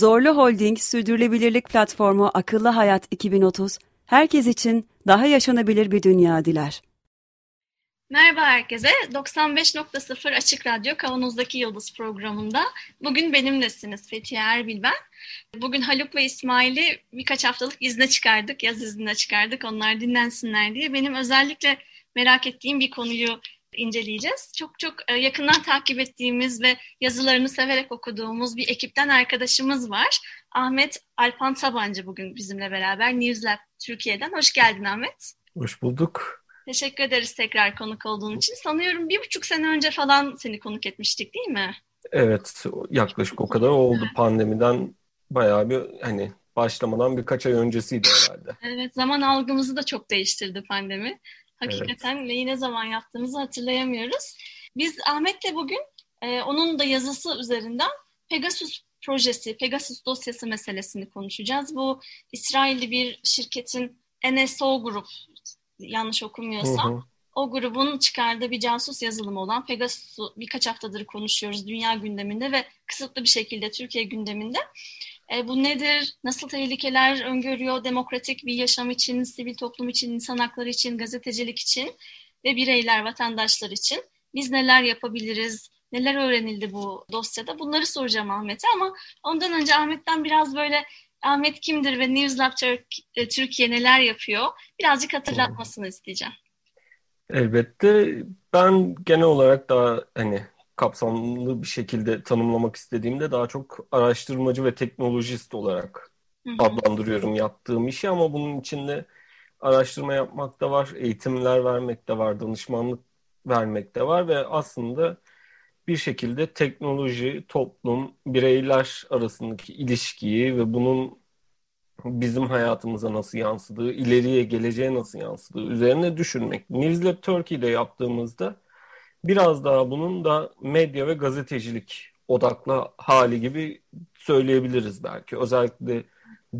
Zorlu Holding Sürdürülebilirlik Platformu Akıllı Hayat 2030, herkes için daha yaşanabilir bir dünya diler. Merhaba herkese. 95.0 Açık Radyo Kavanoz'daki Yıldız programında. Bugün benimlesiniz Fethiye Erbil ben. Bugün Haluk ve İsmail'i birkaç haftalık izne çıkardık, yaz iznine çıkardık. Onlar dinlensinler diye. Benim özellikle merak ettiğim bir konuyu inceleyeceğiz. Çok çok e, yakından takip ettiğimiz ve yazılarını severek okuduğumuz bir ekipten arkadaşımız var. Ahmet Alpan Sabancı bugün bizimle beraber Newslab Türkiye'den. Hoş geldin Ahmet. Hoş bulduk. Teşekkür ederiz tekrar konuk olduğun için. Sanıyorum bir buçuk sene önce falan seni konuk etmiştik değil mi? Evet yaklaşık o kadar oldu pandemiden bayağı bir hani başlamadan birkaç ay öncesiydi herhalde. Evet zaman algımızı da çok değiştirdi pandemi. Hakikaten evet. neyi ne zaman yaptığımızı hatırlayamıyoruz. Biz Ahmet'le bugün e, onun da yazısı üzerinden Pegasus projesi, Pegasus dosyası meselesini konuşacağız. Bu İsrailli bir şirketin NSO Grup, yanlış okumuyorsam, hı hı. o grubun çıkardığı bir casus yazılımı olan Pegasus'u birkaç haftadır konuşuyoruz dünya gündeminde ve kısıtlı bir şekilde Türkiye gündeminde. E, bu nedir? Nasıl tehlikeler öngörüyor demokratik bir yaşam için, sivil toplum için, insan hakları için, gazetecilik için ve bireyler, vatandaşlar için? Biz neler yapabiliriz? Neler öğrenildi bu dosyada? Bunları soracağım Ahmet'e ama ondan önce Ahmet'ten biraz böyle Ahmet kimdir ve Newslab e, Türkiye neler yapıyor? Birazcık hatırlatmasını isteyeceğim. Elbette ben genel olarak daha hani kapsamlı bir şekilde tanımlamak istediğimde daha çok araştırmacı ve teknolojist olarak hı hı. adlandırıyorum yaptığım işi ama bunun içinde araştırma yapmak da var, eğitimler vermek de var, danışmanlık vermek de var ve aslında bir şekilde teknoloji, toplum, bireyler arasındaki ilişkiyi ve bunun bizim hayatımıza nasıl yansıdığı, ileriye, geleceğe nasıl yansıdığı üzerine düşünmek. Newslab Turkey'de yaptığımızda biraz daha bunun da medya ve gazetecilik odaklı hali gibi söyleyebiliriz belki. Özellikle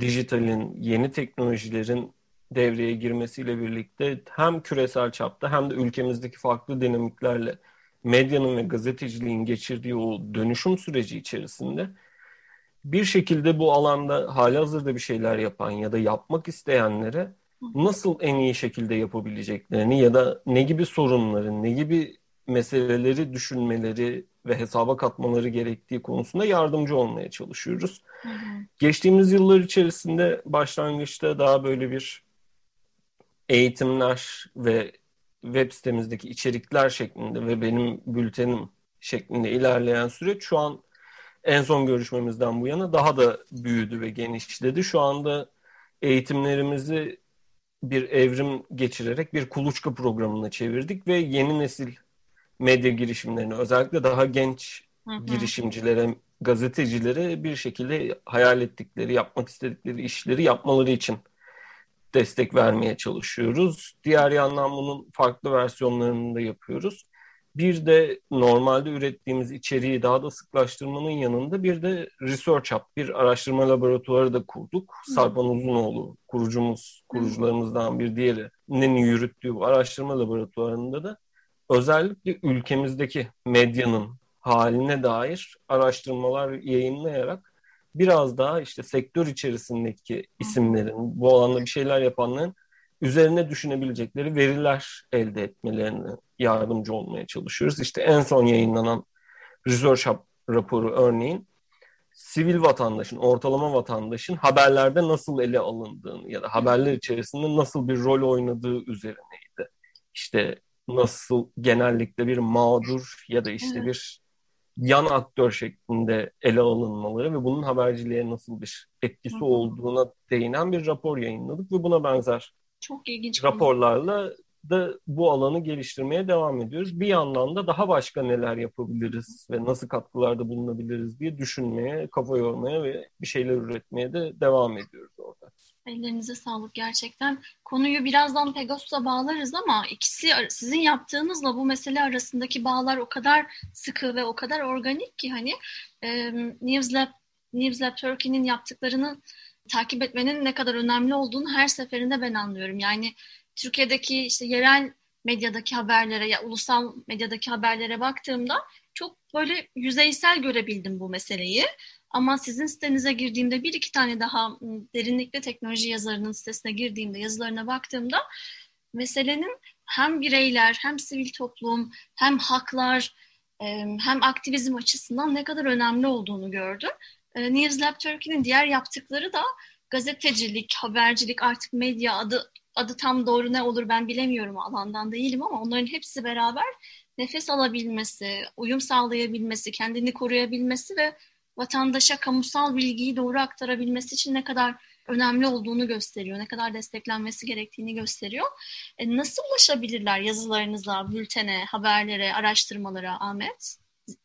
dijitalin, yeni teknolojilerin devreye girmesiyle birlikte hem küresel çapta hem de ülkemizdeki farklı dinamiklerle medyanın ve gazeteciliğin geçirdiği o dönüşüm süreci içerisinde bir şekilde bu alanda hali hazırda bir şeyler yapan ya da yapmak isteyenlere nasıl en iyi şekilde yapabileceklerini ya da ne gibi sorunların, ne gibi meseleleri düşünmeleri ve hesaba katmaları gerektiği konusunda yardımcı olmaya çalışıyoruz. Hı hı. Geçtiğimiz yıllar içerisinde başlangıçta daha böyle bir eğitimler ve web sitemizdeki içerikler şeklinde ve benim bültenim şeklinde ilerleyen süreç şu an en son görüşmemizden bu yana daha da büyüdü ve genişledi. Şu anda eğitimlerimizi bir evrim geçirerek bir kuluçka programına çevirdik ve yeni nesil medya girişimlerini özellikle daha genç hı hı. girişimcilere, gazetecilere bir şekilde hayal ettikleri, yapmak istedikleri işleri yapmaları için destek vermeye çalışıyoruz. Diğer yandan bunun farklı versiyonlarını da yapıyoruz. Bir de normalde ürettiğimiz içeriği daha da sıklaştırmanın yanında bir de Research Hub, bir araştırma laboratuvarı da kurduk. Hı. Sarpan Uzunoğlu, kurucumuz, kurucularımızdan bir diğerinin yürüttüğü bu araştırma laboratuvarında da özellikle ülkemizdeki medyanın haline dair araştırmalar yayınlayarak biraz daha işte sektör içerisindeki isimlerin, bu alanda bir şeyler yapanların üzerine düşünebilecekleri veriler elde etmelerine yardımcı olmaya çalışıyoruz. İşte en son yayınlanan Research raporu örneğin sivil vatandaşın, ortalama vatandaşın haberlerde nasıl ele alındığını ya da haberler içerisinde nasıl bir rol oynadığı üzerineydi. İşte nasıl genellikle bir mağdur ya da işte bir yan aktör şeklinde ele alınmaları ve bunun haberciliğe nasıl bir etkisi olduğuna değinen bir rapor yayınladık ve buna benzer çok ilginç raporlarla da bu alanı geliştirmeye devam ediyoruz. Bir yandan da daha başka neler yapabiliriz ve nasıl katkılarda bulunabiliriz diye düşünmeye, kafa yormaya ve bir şeyler üretmeye de devam ediyoruz orada. Ellerinize sağlık gerçekten. Konuyu birazdan Pegasus'a bağlarız ama ikisi sizin yaptığınızla bu mesele arasındaki bağlar o kadar sıkı ve o kadar organik ki hani e, News Lab, News Lab Turkey'nin yaptıklarını takip etmenin ne kadar önemli olduğunu her seferinde ben anlıyorum. Yani Türkiye'deki işte yerel medyadaki haberlere ya ulusal medyadaki haberlere baktığımda çok böyle yüzeysel görebildim bu meseleyi. Ama sizin sitenize girdiğimde bir iki tane daha derinlikli teknoloji yazarının sitesine girdiğimde yazılarına baktığımda meselenin hem bireyler hem sivil toplum hem haklar hem aktivizm açısından ne kadar önemli olduğunu gördüm. News Lab Turkey'nin diğer yaptıkları da gazetecilik, habercilik, artık medya adı adı tam doğru ne olur ben bilemiyorum alandan değilim ama onların hepsi beraber nefes alabilmesi, uyum sağlayabilmesi, kendini koruyabilmesi ve vatandaşa kamusal bilgiyi doğru aktarabilmesi için ne kadar önemli olduğunu gösteriyor, ne kadar desteklenmesi gerektiğini gösteriyor. E, nasıl ulaşabilirler yazılarınıza, bültene, haberlere, araştırmalara Ahmet?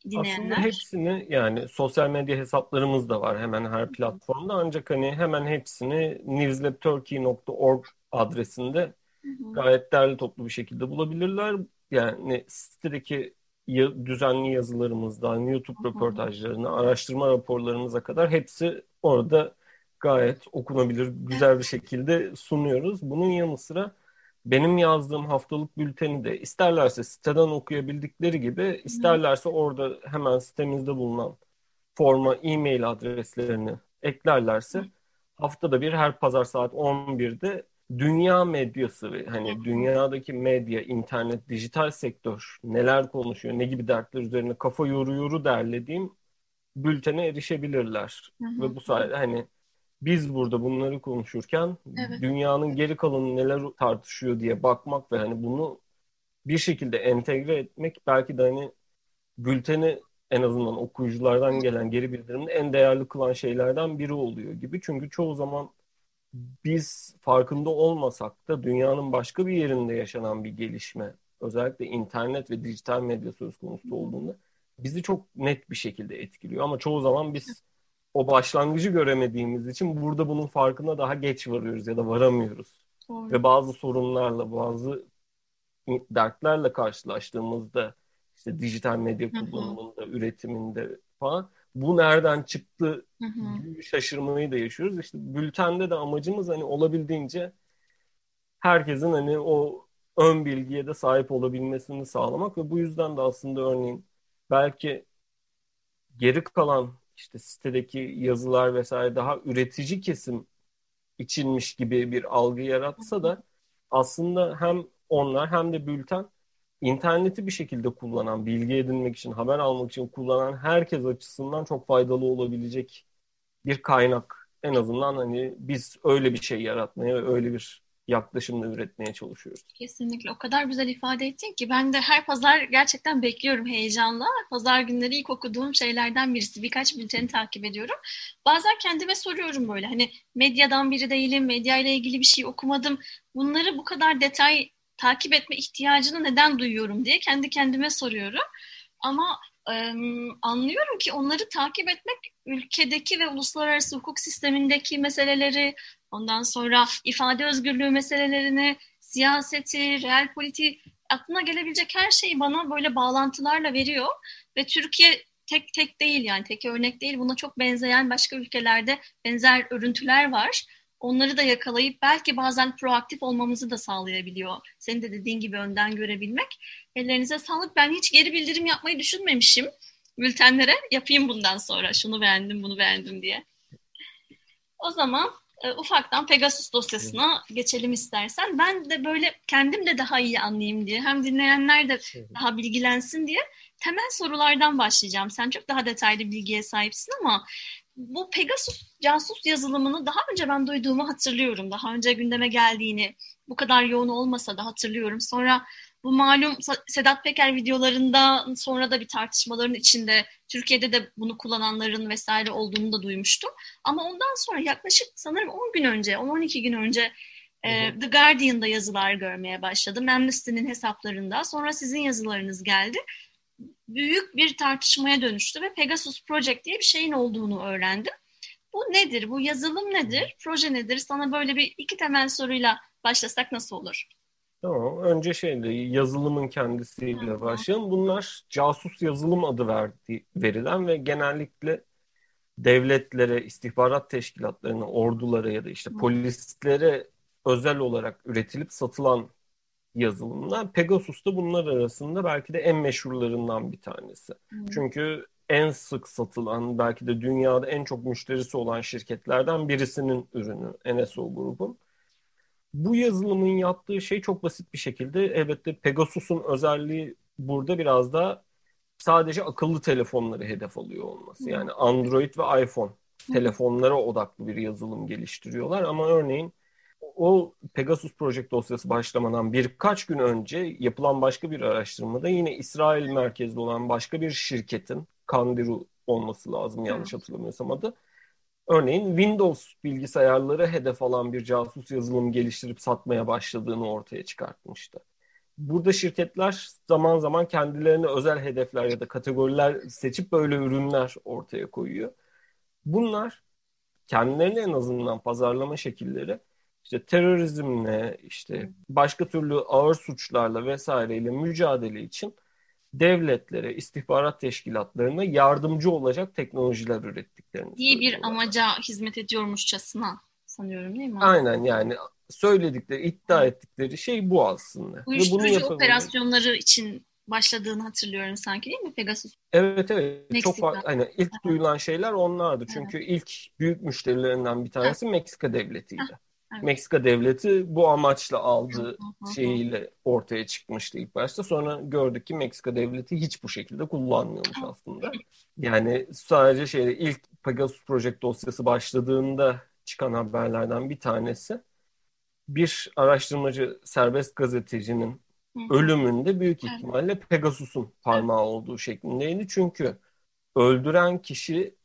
Dinleyenler. Aslında hepsini yani sosyal medya hesaplarımız da var hemen her platformda ancak hani hemen hepsini newslabturkey.org adresinde gayet derli toplu bir şekilde bulabilirler. Yani sitedeki düzenli yazılarımızdan, YouTube röportajlarına, araştırma raporlarımıza kadar hepsi orada gayet okunabilir, güzel bir şekilde sunuyoruz. Bunun yanı sıra benim yazdığım haftalık bülteni de isterlerse siteden okuyabildikleri gibi isterlerse orada hemen sitemizde bulunan forma e-mail adreslerini eklerlerse haftada bir her pazar saat 11'de dünya medyası ve hani dünyadaki medya, internet, dijital sektör neler konuşuyor, ne gibi dertler üzerine kafa yoru yoru derlediğim bültene erişebilirler. Hı hı. Ve bu sayede hani biz burada bunları konuşurken evet. dünyanın geri kalanı neler tartışıyor diye bakmak ve hani bunu bir şekilde entegre etmek belki de hani bülteni en azından okuyuculardan gelen geri bildirimin en değerli kılan şeylerden biri oluyor gibi. Çünkü çoğu zaman biz farkında olmasak da dünyanın başka bir yerinde yaşanan bir gelişme, özellikle internet ve dijital medya söz konusu olduğunda bizi çok net bir şekilde etkiliyor. Ama çoğu zaman biz o başlangıcı göremediğimiz için burada bunun farkına daha geç varıyoruz ya da varamıyoruz. Doğru. Ve bazı sorunlarla, bazı dertlerle karşılaştığımızda işte dijital medya kullanımında, üretiminde falan bu nereden çıktı hı hı. şaşırmayı da yaşıyoruz. İşte bültende de amacımız hani olabildiğince herkesin hani o ön bilgiye de sahip olabilmesini sağlamak ve bu yüzden de aslında örneğin belki geri kalan işte sitedeki yazılar vesaire daha üretici kesim içinmiş gibi bir algı yaratsa da aslında hem onlar hem de bülten interneti bir şekilde kullanan, bilgi edinmek için, haber almak için kullanan herkes açısından çok faydalı olabilecek bir kaynak. En azından hani biz öyle bir şey yaratmaya, öyle bir yaklaşımla üretmeye çalışıyoruz. Kesinlikle. O kadar güzel ifade ettin ki ben de her pazar gerçekten bekliyorum heyecanla. Pazar günleri ilk okuduğum şeylerden birisi. Birkaç bülteni takip ediyorum. Bazen kendime soruyorum böyle hani medyadan biri değilim, medya ile ilgili bir şey okumadım. Bunları bu kadar detay takip etme ihtiyacını neden duyuyorum diye kendi kendime soruyorum. Ama e, anlıyorum ki onları takip etmek ülkedeki ve uluslararası hukuk sistemindeki meseleleri, ondan sonra ifade özgürlüğü meselelerini, siyaseti, real politiği, aklına gelebilecek her şeyi bana böyle bağlantılarla veriyor. Ve Türkiye tek tek değil yani tek örnek değil. Buna çok benzeyen başka ülkelerde benzer örüntüler var onları da yakalayıp belki bazen proaktif olmamızı da sağlayabiliyor. Senin de dediğin gibi önden görebilmek. Ellerinize sağlık. Ben hiç geri bildirim yapmayı düşünmemişim bültenlere. Yapayım bundan sonra. Şunu beğendim, bunu beğendim diye. O zaman e, ufaktan Pegasus dosyasına geçelim istersen. Ben de böyle kendim de daha iyi anlayayım diye hem dinleyenler de daha bilgilensin diye temel sorulardan başlayacağım. Sen çok daha detaylı bilgiye sahipsin ama bu Pegasus casus yazılımını daha önce ben duyduğumu hatırlıyorum. Daha önce gündeme geldiğini bu kadar yoğun olmasa da hatırlıyorum. Sonra bu malum Sedat Peker videolarında sonra da bir tartışmaların içinde Türkiye'de de bunu kullananların vesaire olduğunu da duymuştum. Ama ondan sonra yaklaşık sanırım 10 gün önce, 10-12 gün önce E, The Guardian'da yazılar görmeye başladım. Amnesty'nin hesaplarında. Sonra sizin yazılarınız geldi. Büyük bir tartışmaya dönüştü ve Pegasus Project diye bir şeyin olduğunu öğrendim. Bu nedir? Bu yazılım nedir? Proje nedir? Sana böyle bir iki temel soruyla başlasak nasıl olur? Tamam. Önce şeyde yazılımın kendisiyle başlayalım. Bunlar casus yazılım adı verdi, verilen ve genellikle devletlere, istihbarat teşkilatlarına, ordulara ya da işte polislere özel olarak üretilip satılan yazılımlar. Pegasus da bunlar arasında belki de en meşhurlarından bir tanesi. Çünkü en sık satılan, belki de dünyada en çok müşterisi olan şirketlerden birisinin ürünü NSO grubun. Bu yazılımın yaptığı şey çok basit bir şekilde elbette Pegasus'un özelliği burada biraz da sadece akıllı telefonları hedef alıyor olması. Yani Android ve iPhone telefonlara odaklı bir yazılım geliştiriyorlar ama örneğin o Pegasus Project dosyası başlamadan birkaç gün önce yapılan başka bir araştırmada yine İsrail merkezli olan başka bir şirketin Kandiru olması lazım yanlış hatırlamıyorsam adı. Örneğin Windows bilgisayarları hedef alan bir casus yazılım geliştirip satmaya başladığını ortaya çıkartmıştı. Burada şirketler zaman zaman kendilerine özel hedefler ya da kategoriler seçip böyle ürünler ortaya koyuyor. Bunlar kendilerini en azından pazarlama şekilleri işte terörizmle, işte başka türlü ağır suçlarla vesaireyle mücadele için devletlere, istihbarat teşkilatlarına yardımcı olacak teknolojiler ürettiklerini İyi bir amaca hizmet ediyormuşçasına sanıyorum değil mi? Aynen yani söyledikleri, iddia ettikleri şey bu aslında. Uyuşturucu bunu operasyonları için başladığını hatırlıyorum sanki değil mi Pegasus? Evet evet. Meksika. Çok. Hani ilk duyulan şeyler onlardı. Çünkü evet. ilk büyük müşterilerinden bir tanesi. Meksika devletiydi. Evet. Meksika devleti bu amaçla aldığı şeyiyle ortaya çıkmıştı ilk başta. Sonra gördük ki Meksika devleti hiç bu şekilde kullanmıyormuş aslında. Yani sadece şey ilk Pegasus Project dosyası başladığında çıkan haberlerden bir tanesi bir araştırmacı serbest gazetecinin ölümünde büyük ihtimalle Pegasus'un parmağı olduğu şeklindeydi. Çünkü öldüren kişi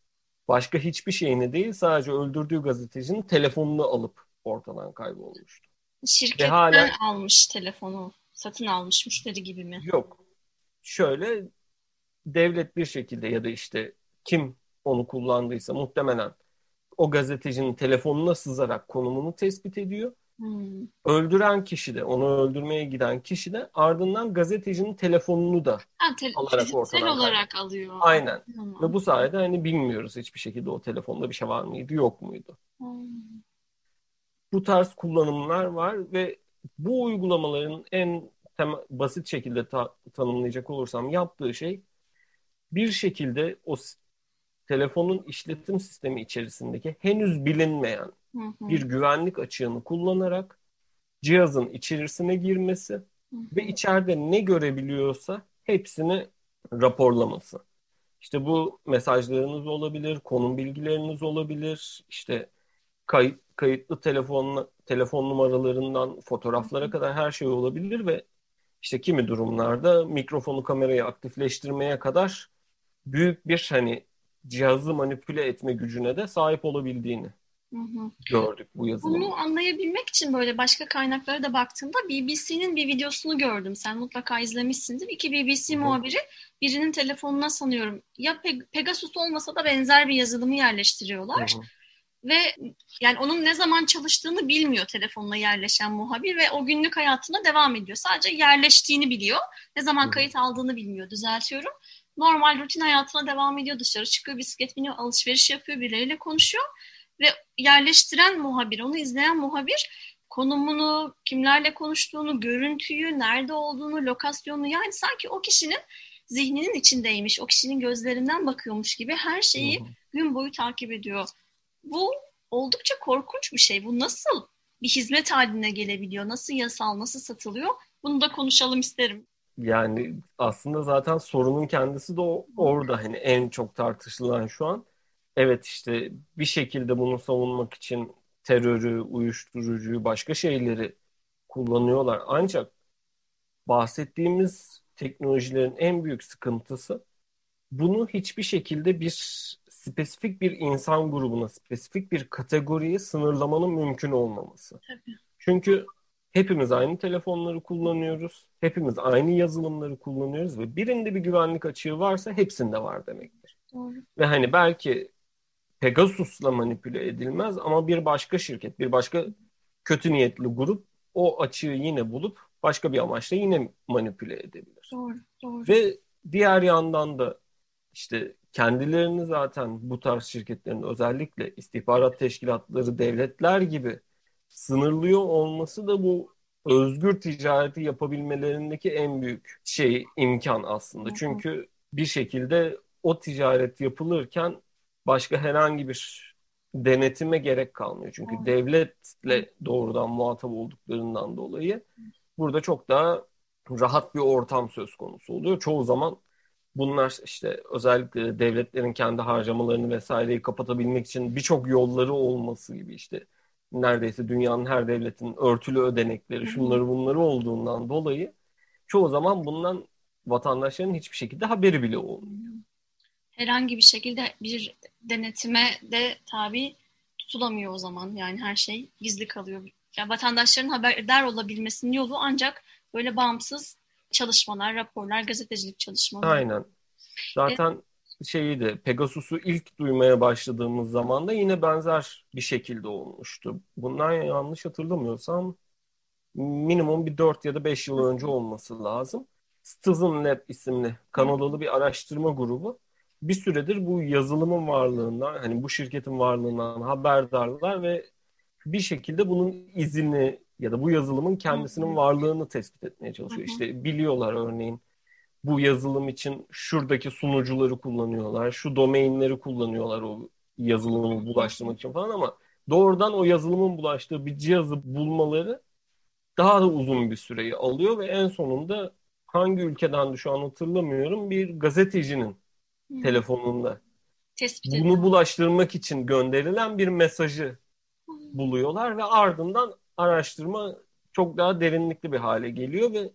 başka hiçbir şeyini değil sadece öldürdüğü gazetecinin telefonunu alıp ortadan kaybolmuştu. Şirketten hala... almış telefonu, satın almış müşteri gibi mi? Yok. Şöyle devlet bir şekilde ya da işte kim onu kullandıysa muhtemelen o gazetecinin telefonuna sızarak konumunu tespit ediyor Hmm. Öldüren kişi de, onu öldürmeye giden kişi de ardından gazetecinin telefonunu da ha, te- alarak ortadan olarak kaydı. alıyor. Aynen. Hmm. Ve bu sayede hani bilmiyoruz hiçbir şekilde o telefonda bir şey var mıydı, yok muydu. Hmm. Bu tarz kullanımlar var ve bu uygulamaların en tem- basit şekilde ta- tanımlayacak olursam yaptığı şey bir şekilde o telefonun işletim sistemi içerisindeki henüz bilinmeyen bir güvenlik açığını kullanarak cihazın içerisine girmesi hı hı. ve içeride ne görebiliyorsa hepsini raporlaması. İşte bu mesajlarınız olabilir, konum bilgileriniz olabilir, işte kayıt, kayıtlı telefon telefon numaralarından fotoğraflara kadar her şey olabilir ve işte kimi durumlarda mikrofonu kamerayı aktifleştirmeye kadar büyük bir hani cihazı manipüle etme gücüne de sahip olabildiğini Hı hı. gördük bu yazılımı. Bunu anlayabilmek için böyle başka kaynaklara da baktığımda BBC'nin bir videosunu gördüm. Sen mutlaka izlemişsindir. İki BBC hı. muhabiri birinin telefonuna sanıyorum ya Pegasus olmasa da benzer bir yazılımı yerleştiriyorlar. Hı hı. Ve yani onun ne zaman çalıştığını bilmiyor telefonla yerleşen muhabir ve o günlük hayatına devam ediyor. Sadece yerleştiğini biliyor. Ne zaman kayıt aldığını bilmiyor. Düzeltiyorum. Normal rutin hayatına devam ediyor. Dışarı çıkıyor, bisiklet biniyor, alışveriş yapıyor, birileriyle konuşuyor ve yerleştiren muhabir, onu izleyen muhabir konumunu, kimlerle konuştuğunu, görüntüyü, nerede olduğunu, lokasyonu yani sanki o kişinin zihninin içindeymiş, o kişinin gözlerinden bakıyormuş gibi her şeyi gün boyu takip ediyor. Bu oldukça korkunç bir şey. Bu nasıl bir hizmet haline gelebiliyor? Nasıl yasal, nasıl satılıyor? Bunu da konuşalım isterim. Yani aslında zaten sorunun kendisi de orada hani en çok tartışılan şu an evet işte bir şekilde bunu savunmak için terörü, uyuşturucuyu, başka şeyleri kullanıyorlar. Ancak bahsettiğimiz teknolojilerin en büyük sıkıntısı bunu hiçbir şekilde bir spesifik bir insan grubuna, spesifik bir kategoriye sınırlamanın mümkün olmaması. Tabii. Çünkü hepimiz aynı telefonları kullanıyoruz. Hepimiz aynı yazılımları kullanıyoruz ve birinde bir güvenlik açığı varsa hepsinde var demektir. Doğru. Ve hani belki Pegasus'la manipüle edilmez ama bir başka şirket, bir başka kötü niyetli grup o açığı yine bulup başka bir amaçla yine manipüle edebilir. Doğru, doğru. Ve diğer yandan da işte kendilerini zaten bu tarz şirketlerin özellikle istihbarat teşkilatları, devletler gibi sınırlıyor olması da bu özgür ticareti yapabilmelerindeki en büyük şey imkan aslında. Çünkü bir şekilde o ticaret yapılırken başka herhangi bir denetime gerek kalmıyor. Çünkü Hı. devletle doğrudan muhatap olduklarından dolayı burada çok daha rahat bir ortam söz konusu oluyor. Çoğu zaman bunlar işte özellikle devletlerin kendi harcamalarını vesaireyi kapatabilmek için birçok yolları olması gibi işte neredeyse dünyanın her devletinin örtülü ödenekleri, şunları bunları olduğundan dolayı çoğu zaman bundan vatandaşların hiçbir şekilde haberi bile olmuyor. Herhangi bir şekilde bir denetime de tabi tutulamıyor o zaman. Yani her şey gizli kalıyor. Yani vatandaşların haberdar olabilmesinin yolu ancak böyle bağımsız çalışmalar, raporlar, gazetecilik çalışmaları. Aynen. Zaten e, şeyi de Pegasus'u ilk duymaya başladığımız zaman da yine benzer bir şekilde olmuştu. Bundan yanlış hatırlamıyorsam minimum bir 4 ya da 5 yıl önce olması lazım. Citizen Lab isimli Kanadalı bir araştırma grubu bir süredir bu yazılımın varlığından, hani bu şirketin varlığından haberdarlar ve bir şekilde bunun izini ya da bu yazılımın kendisinin varlığını tespit etmeye çalışıyor. İşte biliyorlar örneğin bu yazılım için şuradaki sunucuları kullanıyorlar, şu domainleri kullanıyorlar o yazılımı bulaştırmak için falan ama doğrudan o yazılımın bulaştığı bir cihazı bulmaları daha da uzun bir süreyi alıyor ve en sonunda hangi ülkeden şu an hatırlamıyorum bir gazetecinin telefonunda Tespit bunu edin. bulaştırmak için gönderilen bir mesajı buluyorlar ve ardından araştırma çok daha derinlikli bir hale geliyor ve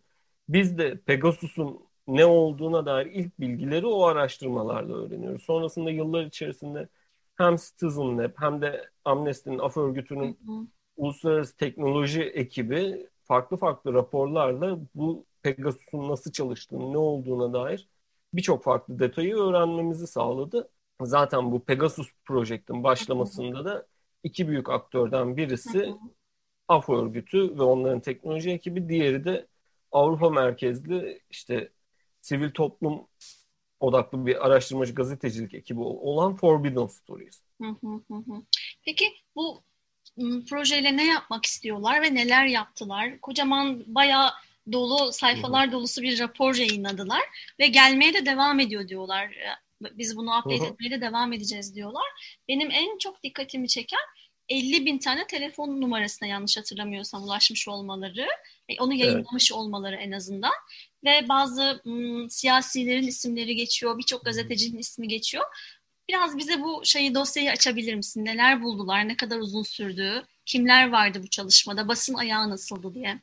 biz de Pegasus'un ne olduğuna dair ilk bilgileri o araştırmalarla öğreniyoruz. Sonrasında yıllar içerisinde hem Citizen Lab hem de Amnesty'nin af örgütünün hı hı. uluslararası teknoloji ekibi farklı farklı raporlarla bu Pegasus'un nasıl çalıştığını, ne olduğuna dair birçok farklı detayı öğrenmemizi sağladı. Zaten bu Pegasus Project'in başlamasında da iki büyük aktörden birisi af örgütü ve onların teknoloji ekibi, diğeri de Avrupa merkezli işte sivil toplum odaklı bir araştırmacı gazetecilik ekibi olan Forbidden Stories. Peki bu projeyle ne yapmak istiyorlar ve neler yaptılar? Kocaman bayağı dolu sayfalar dolusu bir rapor yayınladılar ve gelmeye de devam ediyor diyorlar. Biz bunu update etmeye de devam edeceğiz diyorlar. Benim en çok dikkatimi çeken 50 bin tane telefon numarasına yanlış hatırlamıyorsam ulaşmış olmaları, onu yayınlamış evet. olmaları en azından ve bazı m, siyasilerin isimleri geçiyor, birçok gazetecinin ismi geçiyor. Biraz bize bu şeyi dosyayı açabilir misin? Neler buldular, ne kadar uzun sürdü, kimler vardı bu çalışmada, basın ayağı nasıldı diye.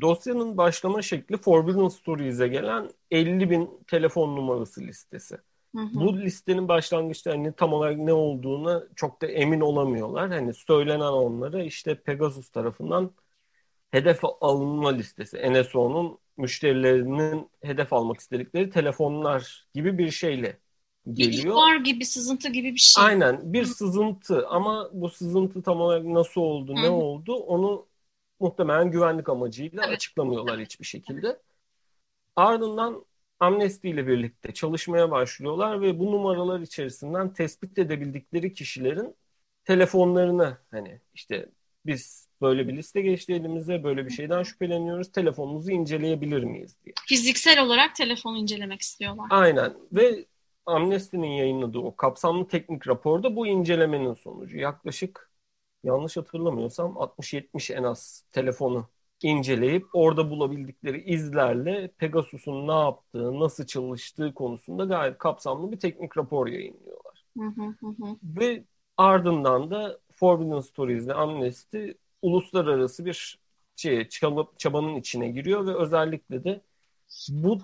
Dosyanın başlama şekli Forbidden Stories'e gelen 50 bin telefon numarası listesi. Hı hı. Bu listenin başlangıçta hani tam olarak ne olduğunu çok da emin olamıyorlar. Hani söylenen onlara işte Pegasus tarafından hedef alınma listesi. NSO'nun müşterilerinin hedef almak istedikleri telefonlar gibi bir şeyle geliyor. var gibi, sızıntı gibi bir şey. Aynen bir Hı. sızıntı ama bu sızıntı tam olarak nasıl oldu, Hı. ne oldu onu muhtemelen güvenlik amacıyla evet. açıklamıyorlar hiçbir şekilde. Ardından Amnesty ile birlikte çalışmaya başlıyorlar ve bu numaralar içerisinden tespit edebildikleri kişilerin telefonlarını hani işte biz böyle bir liste geçti elimize böyle bir şeyden şüpheleniyoruz telefonumuzu inceleyebilir miyiz diye. Fiziksel olarak telefonu incelemek istiyorlar. Aynen ve Amnesty'nin yayınladığı o kapsamlı teknik raporda bu incelemenin sonucu yaklaşık yanlış hatırlamıyorsam 60-70 en az telefonu inceleyip orada bulabildikleri izlerle Pegasus'un ne yaptığı, nasıl çalıştığı konusunda gayet kapsamlı bir teknik rapor yayınlıyorlar. Hı hı hı. Ve ardından da Forbidden Stories'le Amnesty uluslararası bir şey, çalıp, çabanın içine giriyor ve özellikle de bu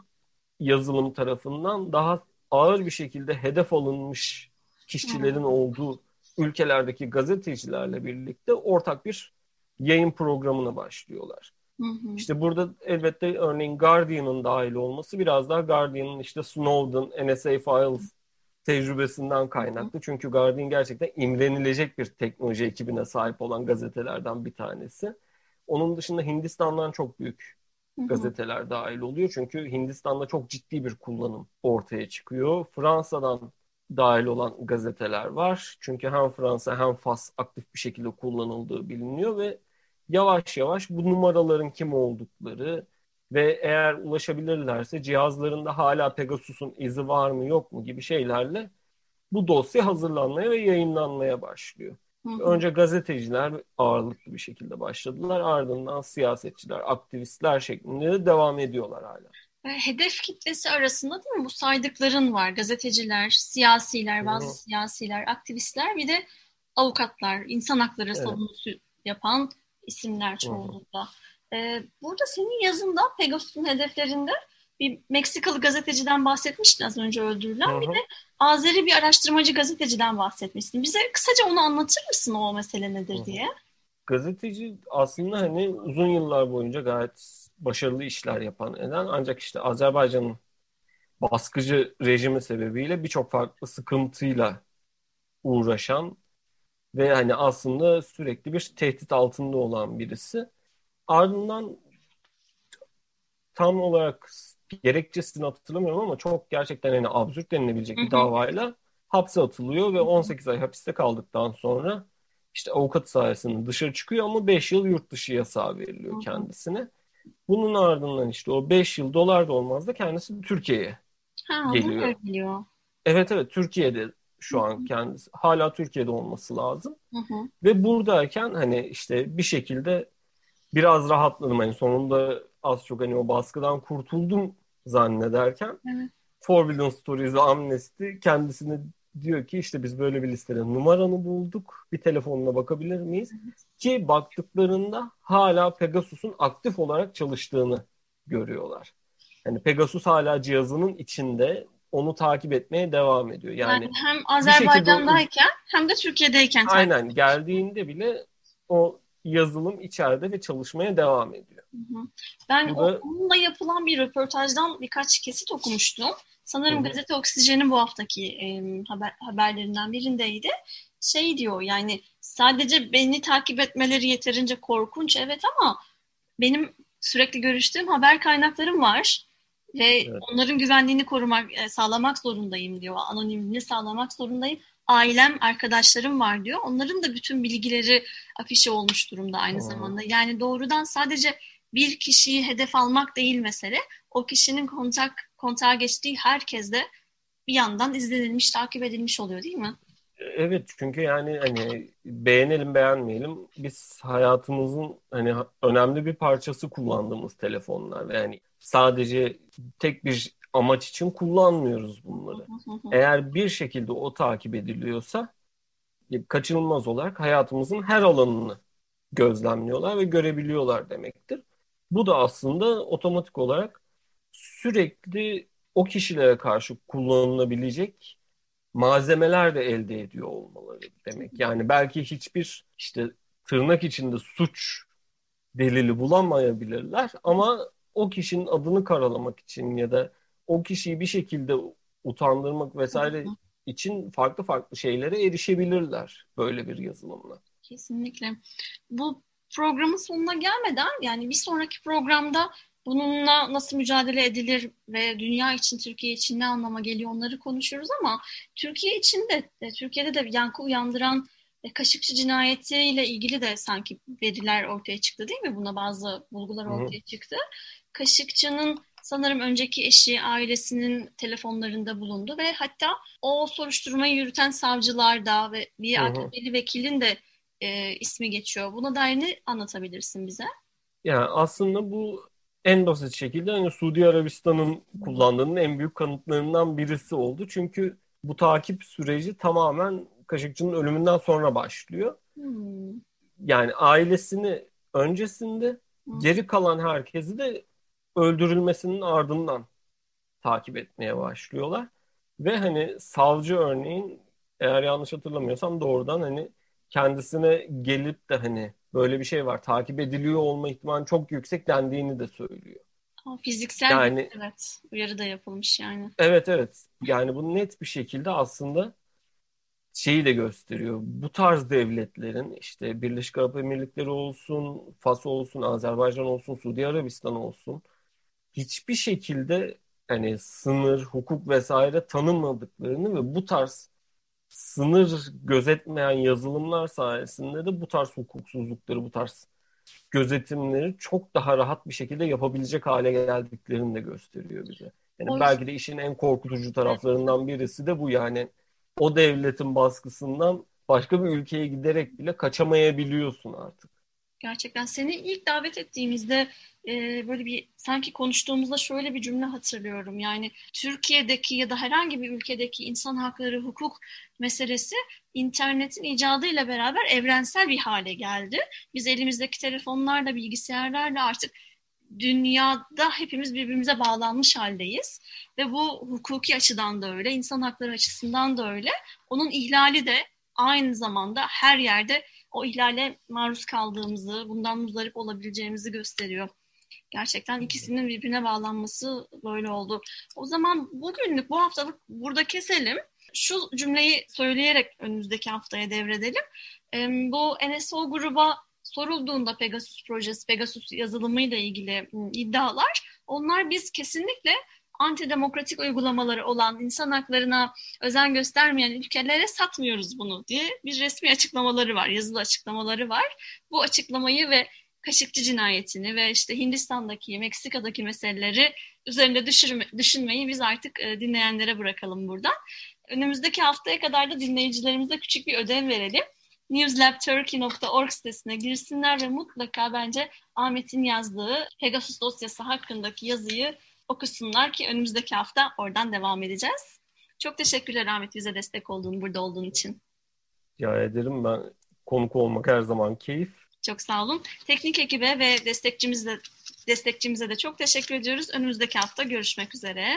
yazılım tarafından daha ağır bir şekilde hedef alınmış kişilerin olduğu ülkelerdeki gazetecilerle birlikte ortak bir yayın programına başlıyorlar. Hı hı. İşte burada elbette örneğin Guardian'ın dahil olması biraz daha Guardian'ın işte Snowden, NSA Files tecrübesinden kaynaklı. Hı hı. Çünkü Guardian gerçekten imrenilecek bir teknoloji ekibine sahip olan gazetelerden bir tanesi. Onun dışında Hindistan'dan çok büyük gazeteler dahil oluyor. Çünkü Hindistan'da çok ciddi bir kullanım ortaya çıkıyor. Fransa'dan dahil olan gazeteler var. Çünkü hem Fransa hem Fas aktif bir şekilde kullanıldığı biliniyor ve yavaş yavaş bu numaraların kim oldukları ve eğer ulaşabilirlerse cihazlarında hala Pegasus'un izi var mı yok mu gibi şeylerle bu dosya hazırlanmaya ve yayınlanmaya başlıyor. Hı hı. Önce gazeteciler ağırlıklı bir şekilde başladılar. Ardından siyasetçiler, aktivistler şeklinde de devam ediyorlar hala. Hedef kitlesi arasında değil mi bu saydıkların var. Gazeteciler, siyasiler, bazı hı siyasiler, aktivistler bir de avukatlar, insan hakları evet. yapan isimler çoğunlukla. Ee, burada senin yazında Pegasus'un hedeflerinde bir Meksikalı gazeteciden bahsetmiştin az önce öldürülen. Hı hı. Bir de Azeri bir araştırmacı gazeteciden bahsetmiştin. Bize kısaca onu anlatır mısın o mesele nedir hı hı. diye? Gazeteci aslında hani uzun yıllar boyunca gayet başarılı işler yapan eden ancak işte Azerbaycan'ın baskıcı rejimi sebebiyle birçok farklı sıkıntıyla uğraşan ve hani aslında sürekli bir tehdit altında olan birisi. Ardından tam olarak gerekçesini hatırlamıyorum ama çok gerçekten hani absürt denilebilecek bir davayla hapse atılıyor ve 18 ay hapiste kaldıktan sonra işte avukat sayesinde dışarı çıkıyor ama 5 yıl yurt dışı yasağı veriliyor kendisine. Bunun ardından işte o 5 yıl dolar da olmaz da kendisi Türkiye'ye geliyor. Evet evet Türkiye'de şu an kendisi. Hala Türkiye'de olması lazım. Hı hı. Ve buradayken hani işte bir şekilde biraz rahatladım. Hani sonunda az çok hani o baskıdan kurtuldum zannederken evet. Forbidden Stories ve Amnesty kendisine diyor ki işte biz böyle bir listede numaranı bulduk. Bir telefonuna bakabilir miyiz? Evet. Ki baktıklarında hala Pegasus'un aktif olarak çalıştığını görüyorlar. Yani Pegasus hala cihazının içinde onu takip etmeye devam ediyor. Yani, yani hem Azerbaycan'dayken hem de Türkiye'deyken. Aynen geldiğinde bile o yazılım içeride ve çalışmaya devam ediyor. Ben bu da... onunla yapılan bir röportajdan birkaç kesit okumuştum. Sanırım Hı-hı. Gazete Oksijen'in bu haftaki e, haber, haberlerinden birindeydi. Şey diyor yani sadece beni takip etmeleri yeterince korkunç evet ama benim sürekli görüştüğüm haber kaynaklarım var ve evet. onların güvenliğini korumak, e, sağlamak zorundayım diyor. Anonimliğini sağlamak zorundayım. Ailem, arkadaşlarım var diyor. Onların da bütün bilgileri afişe olmuş durumda aynı hmm. zamanda. Yani doğrudan sadece bir kişiyi hedef almak değil mesele. O kişinin kontak kontağa geçtiği herkes de bir yandan izlenilmiş, takip edilmiş oluyor değil mi? Evet çünkü yani hani beğenelim beğenmeyelim biz hayatımızın hani önemli bir parçası kullandığımız telefonlar. Yani sadece tek bir amaç için kullanmıyoruz bunları. Eğer bir şekilde o takip ediliyorsa kaçınılmaz olarak hayatımızın her alanını gözlemliyorlar ve görebiliyorlar demektir. Bu da aslında otomatik olarak sürekli o kişilere karşı kullanılabilecek malzemeler de elde ediyor olmaları demek. Yani belki hiçbir işte tırnak içinde suç delili bulamayabilirler ama o kişinin adını karalamak için ya da o kişiyi bir şekilde utandırmak vesaire için farklı farklı şeylere erişebilirler böyle bir yazılımla. Kesinlikle. Bu programın sonuna gelmeden yani bir sonraki programda bununla nasıl mücadele edilir ve dünya için, Türkiye için ne anlama geliyor onları konuşuyoruz ama Türkiye için de, e, Türkiye'de de yankı uyandıran Kaşıkçı cinayetiyle ilgili de sanki veriler ortaya çıktı değil mi? Buna bazı bulgular ortaya Hı. çıktı. Kaşıkçı'nın sanırım önceki eşi ailesinin telefonlarında bulundu ve hatta o soruşturmayı yürüten savcılarda ve bir AKP'li vekilin de e, ismi geçiyor. Buna dair ne anlatabilirsin bize? Yani aslında bu en basit şekilde hani Suudi Arabistan'ın kullandığının en büyük kanıtlarından birisi oldu. Çünkü bu takip süreci tamamen Kaşıkçı'nın ölümünden sonra başlıyor. Hmm. Yani ailesini öncesinde, hmm. geri kalan herkesi de öldürülmesinin ardından takip etmeye başlıyorlar. Ve hani savcı örneğin eğer yanlış hatırlamıyorsam doğrudan hani kendisine gelip de hani böyle bir şey var takip ediliyor olma ihtimali çok yüksek dendiğini de söylüyor. Ama fiziksel yani, evet uyarı da yapılmış yani. Evet evet yani bu net bir şekilde aslında şeyi de gösteriyor. Bu tarz devletlerin işte Birleşik Arap Emirlikleri olsun, Fas olsun, Azerbaycan olsun, Suudi Arabistan olsun hiçbir şekilde hani sınır, hukuk vesaire tanımadıklarını ve bu tarz sınır gözetmeyen yazılımlar sayesinde de bu tarz hukuksuzlukları, bu tarz gözetimleri çok daha rahat bir şekilde yapabilecek hale geldiklerini de gösteriyor bize. Yani o belki de işin en korkutucu taraflarından birisi de bu yani o devletin baskısından başka bir ülkeye giderek bile kaçamayabiliyorsun artık. Gerçekten seni ilk davet ettiğimizde e, böyle bir sanki konuştuğumuzda şöyle bir cümle hatırlıyorum. Yani Türkiye'deki ya da herhangi bir ülkedeki insan hakları, hukuk meselesi internetin icadıyla beraber evrensel bir hale geldi. Biz elimizdeki telefonlarla, bilgisayarlarla artık dünyada hepimiz birbirimize bağlanmış haldeyiz. Ve bu hukuki açıdan da öyle, insan hakları açısından da öyle. Onun ihlali de aynı zamanda her yerde o ihlale maruz kaldığımızı, bundan muzdarip olabileceğimizi gösteriyor. Gerçekten ikisinin birbirine bağlanması böyle oldu. O zaman bugünlük, bu haftalık burada keselim. Şu cümleyi söyleyerek önümüzdeki haftaya devredelim. Bu NSO gruba sorulduğunda Pegasus projesi, Pegasus yazılımıyla ilgili iddialar, onlar biz kesinlikle antidemokratik uygulamaları olan insan haklarına özen göstermeyen ülkelere satmıyoruz bunu diye bir resmi açıklamaları var, yazılı açıklamaları var. Bu açıklamayı ve Kaşıkçı cinayetini ve işte Hindistan'daki, Meksika'daki meseleleri üzerinde düşürme, düşünmeyi biz artık e, dinleyenlere bırakalım buradan. Önümüzdeki haftaya kadar da dinleyicilerimize küçük bir ödev verelim. newslabturkey.org sitesine girsinler ve mutlaka bence Ahmet'in yazdığı Pegasus dosyası hakkındaki yazıyı okusunlar ki önümüzdeki hafta oradan devam edeceğiz. Çok teşekkürler Ahmet bize destek olduğun, burada olduğun için. Rica ederim. Ben konuk olmak her zaman keyif. Çok sağ olun. Teknik ekibe ve destekçimize, destekçimize de çok teşekkür ediyoruz. Önümüzdeki hafta görüşmek üzere.